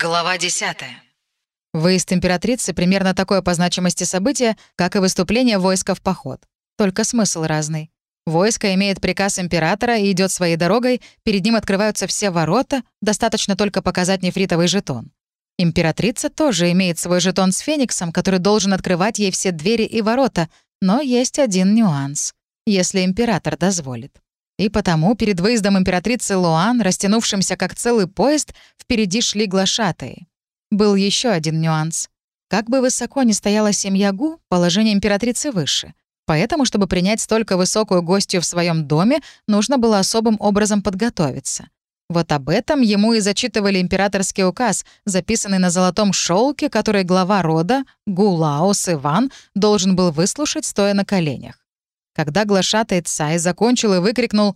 Глава 10. Выезд императрицы — примерно такое по значимости событие, как и выступление войска в поход. Только смысл разный. Войско имеет приказ императора и идет своей дорогой, перед ним открываются все ворота, достаточно только показать нефритовый жетон. Императрица тоже имеет свой жетон с фениксом, который должен открывать ей все двери и ворота, но есть один нюанс — если император дозволит. И потому перед выездом императрицы Луан, растянувшимся как целый поезд, впереди шли глашатые. Был еще один нюанс. Как бы высоко ни стояла семья Гу, положение императрицы выше. Поэтому, чтобы принять столько высокую гостью в своем доме, нужно было особым образом подготовиться. Вот об этом ему и зачитывали императорский указ, записанный на золотом шелке, который глава рода, Гулаос Иван, должен был выслушать, стоя на коленях. Когда глашатай Цай закончил и выкрикнул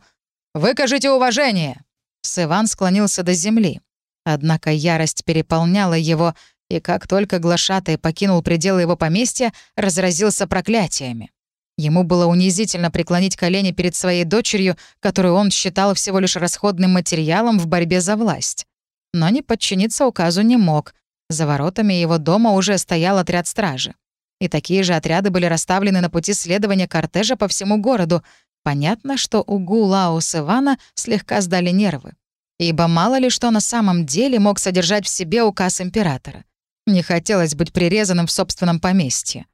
«Выкажите уважение!», Сыван склонился до земли. Однако ярость переполняла его, и как только глашатай покинул пределы его поместья, разразился проклятиями. Ему было унизительно преклонить колени перед своей дочерью, которую он считал всего лишь расходным материалом в борьбе за власть. Но не подчиниться указу не мог. За воротами его дома уже стоял отряд стражи. И такие же отряды были расставлены на пути следования кортежа по всему городу. Понятно, что у Гулаус Ивана слегка сдали нервы. Ибо мало ли что на самом деле мог содержать в себе указ императора. Не хотелось быть прирезанным в собственном поместье.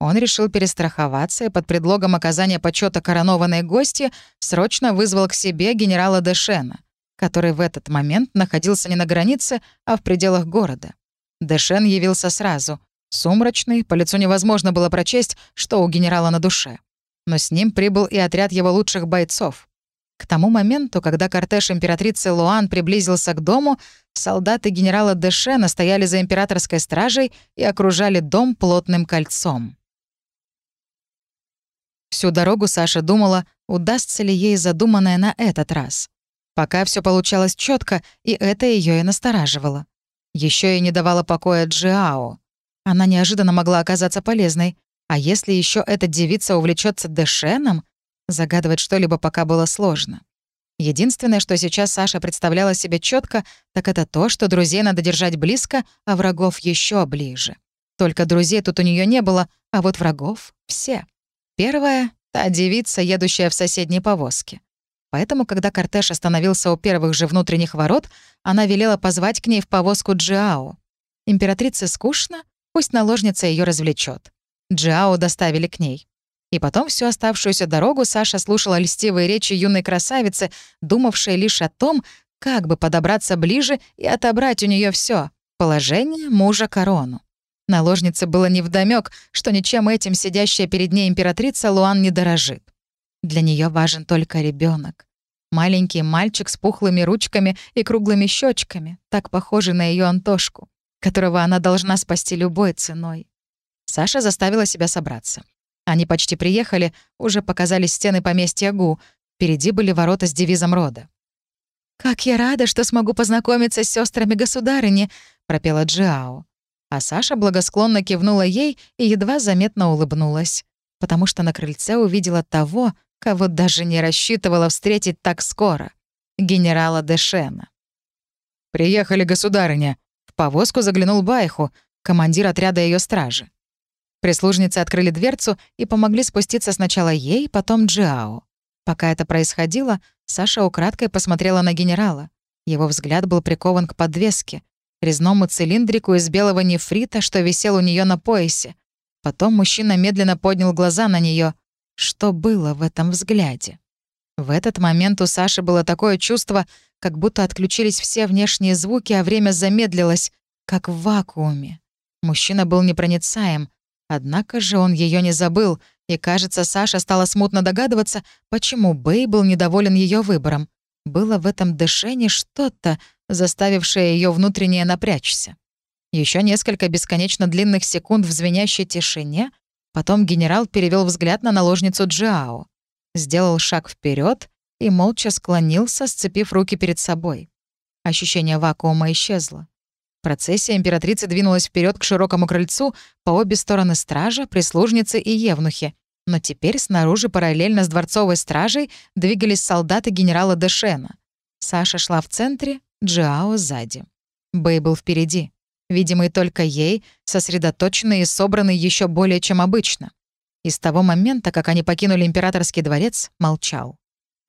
Он решил перестраховаться и под предлогом оказания почета коронованной гости срочно вызвал к себе генерала Дэшена, который в этот момент находился не на границе, а в пределах города. Дэшен явился сразу, Сумрачный, по лицу невозможно было прочесть, что у генерала на душе. Но с ним прибыл и отряд его лучших бойцов. К тому моменту, когда кортеж императрицы Луан приблизился к дому, солдаты генерала Дэше стояли за императорской стражей и окружали дом плотным кольцом. Всю дорогу Саша думала, удастся ли ей задуманное на этот раз. Пока все получалось четко, и это ее и настораживало. Еще и не давало покоя Джиао. Она неожиданно могла оказаться полезной. А если еще эта девица увлечется Дэшеном, загадывать что-либо пока было сложно. Единственное, что сейчас Саша представляла себе четко, так это то, что друзей надо держать близко, а врагов еще ближе. Только друзей тут у нее не было, а вот врагов — все. Первая — та девица, едущая в соседней повозке. Поэтому, когда кортеж остановился у первых же внутренних ворот, она велела позвать к ней в повозку Джиао. Императрице скучно, Пусть наложница ее развлечет. Джао доставили к ней. И потом всю оставшуюся дорогу Саша слушала льстивые речи юной красавицы, думавшей лишь о том, как бы подобраться ближе и отобрать у нее все положение мужа корону. Наложнице было невдомёк, что ничем этим сидящая перед ней императрица Луан не дорожит. Для нее важен только ребенок. Маленький мальчик с пухлыми ручками и круглыми щечками, так похожий на ее Антошку которого она должна спасти любой ценой. Саша заставила себя собраться. Они почти приехали, уже показались стены поместья Гу. Впереди были ворота с девизом рода. «Как я рада, что смогу познакомиться с сестрами государыни», — пропела Джиао. А Саша благосклонно кивнула ей и едва заметно улыбнулась, потому что на крыльце увидела того, кого даже не рассчитывала встретить так скоро — генерала Дэшена. «Приехали, государыня», повозку заглянул Байху, командир отряда ее стражи. Прислужницы открыли дверцу и помогли спуститься сначала ей, потом Джиао. Пока это происходило, Саша украдкой посмотрела на генерала. Его взгляд был прикован к подвеске, резному цилиндрику из белого нефрита, что висел у нее на поясе. Потом мужчина медленно поднял глаза на нее. Что было в этом взгляде? В этот момент у Саши было такое чувство, как будто отключились все внешние звуки, а время замедлилось, как в вакууме. Мужчина был непроницаем, однако же он ее не забыл, и, кажется, Саша стала смутно догадываться, почему Бэй был недоволен ее выбором. Было в этом дышении что-то, заставившее ее внутренне напрячься. Еще несколько бесконечно длинных секунд в звенящей тишине, потом генерал перевел взгляд на наложницу Джао, сделал шаг вперед и молча склонился, сцепив руки перед собой. Ощущение вакуума исчезло. Процессия императрицы двинулась вперед к широкому крыльцу по обе стороны стража, прислужницы и евнухи. Но теперь снаружи параллельно с дворцовой стражей двигались солдаты генерала Дэшена. Саша шла в центре, Джиао сзади. Бэй был впереди. Видимый только ей, сосредоточенный и собранный еще более, чем обычно. И с того момента, как они покинули императорский дворец, молчал.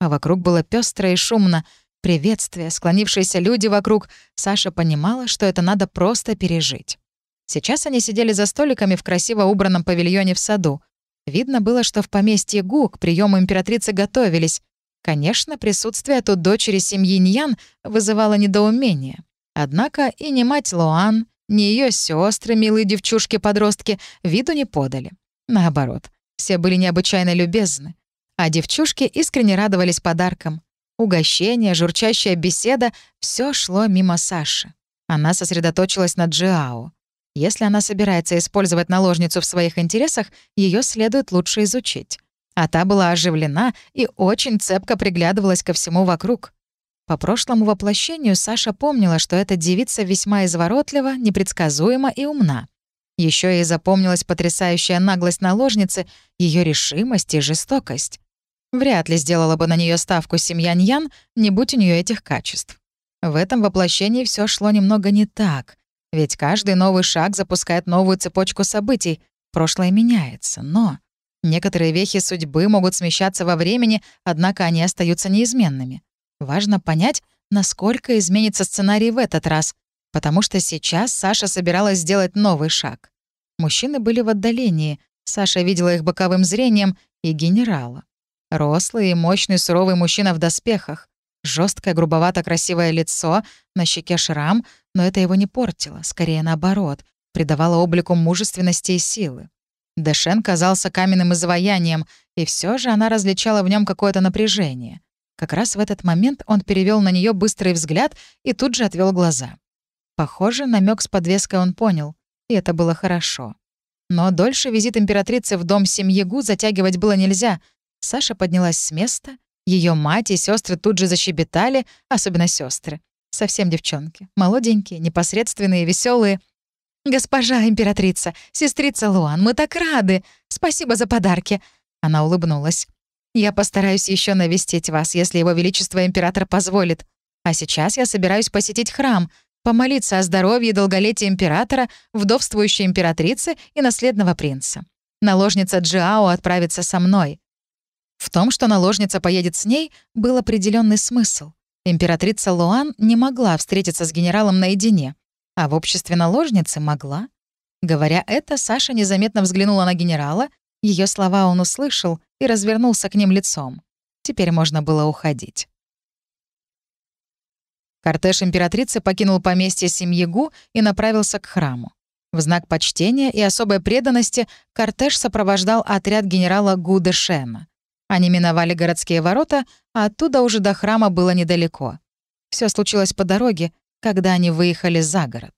А вокруг было пестро и шумно. Приветствия, склонившиеся люди вокруг. Саша понимала, что это надо просто пережить. Сейчас они сидели за столиками в красиво убранном павильоне в саду. Видно было, что в поместье Гу к приему императрицы готовились. Конечно, присутствие тут дочери семьи Ньян вызывало недоумение. Однако и не мать Луан, ни ее сестры, милые девчушки-подростки, виду не подали. Наоборот, все были необычайно любезны. А девчушки искренне радовались подаркам. Угощение, журчащая беседа — все шло мимо Саши. Она сосредоточилась на Джиао. Если она собирается использовать наложницу в своих интересах, ее следует лучше изучить. А та была оживлена и очень цепко приглядывалась ко всему вокруг. По прошлому воплощению Саша помнила, что эта девица весьма изворотлива, непредсказуема и умна. Еще и запомнилась потрясающая наглость наложницы, ее решимость и жестокость. Вряд ли сделала бы на нее ставку семья Ньян, не будь у нее этих качеств. В этом воплощении все шло немного не так. Ведь каждый новый шаг запускает новую цепочку событий. Прошлое меняется, но... Некоторые вехи судьбы могут смещаться во времени, однако они остаются неизменными. Важно понять, насколько изменится сценарий в этот раз, потому что сейчас Саша собиралась сделать новый шаг. Мужчины были в отдалении, Саша видела их боковым зрением и генерала. Рослый и мощный суровый мужчина в доспехах. Жесткое, грубовато красивое лицо, на щеке шрам, но это его не портило, скорее наоборот, придавало облику мужественности и силы. Дэшен казался каменным изваянием, и все же она различала в нем какое-то напряжение. Как раз в этот момент он перевел на нее быстрый взгляд и тут же отвел глаза. Похоже, намек с подвеской он понял, и это было хорошо. Но дольше визит императрицы в дом семьи Гу затягивать было нельзя. Саша поднялась с места, ее мать и сестры тут же защебетали, особенно сестры. Совсем девчонки. Молоденькие, непосредственные, веселые. «Госпожа императрица, сестрица Луан, мы так рады! Спасибо за подарки!» Она улыбнулась. «Я постараюсь еще навестить вас, если его величество император позволит. А сейчас я собираюсь посетить храм, помолиться о здоровье и долголетии императора, вдовствующей императрицы и наследного принца. Наложница Джиао отправится со мной. В том, что наложница поедет с ней, был определенный смысл. Императрица Луан не могла встретиться с генералом наедине, а в обществе наложницы могла. Говоря это, Саша незаметно взглянула на генерала, ее слова он услышал и развернулся к ним лицом. Теперь можно было уходить. Кортеж императрицы покинул поместье семьи Гу и направился к храму. В знак почтения и особой преданности кортеж сопровождал отряд генерала Гу Дэшена. Они миновали городские ворота, а оттуда уже до храма было недалеко. Все случилось по дороге, когда они выехали за город.